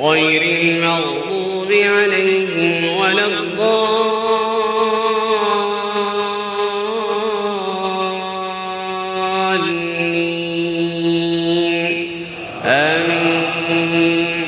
غير المغضوب عليهم ولا الضالين. آمين.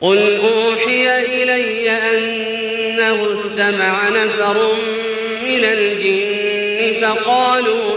قل أوحي إلي أنه استمع نفر من الجن فقالوا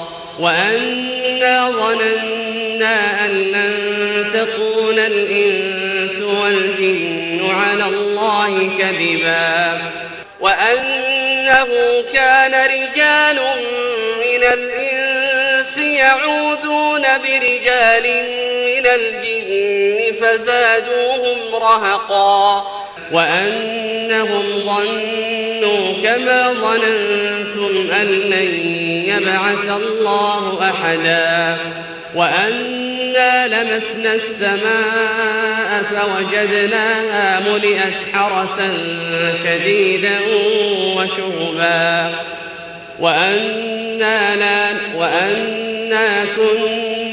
وأنا ظننا أن لن تكون الإنس والجن على الله كذبا وأنه كان رجال من الإنس يعوذون برجال من الجن فزادوهم رهقا وأنهم ظنوا كما ظننتم أن لن يبعث الله أحدا وأنا لمسنا السماء فوجدناها ملئت حرسا شديدا وشهبا وأنا, لا وأنا كنا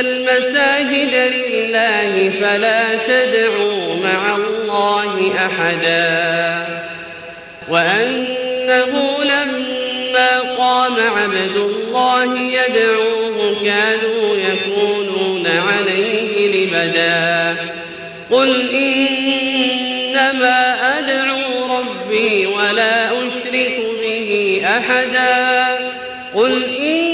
المساجد لله فلا تدعوا مع الله أحدا. وأنه لما قام عبد الله يدعوه كانوا يكونون عليه لبدا. قل إنما أدعو ربي ولا أشرك به أحدا. قل إني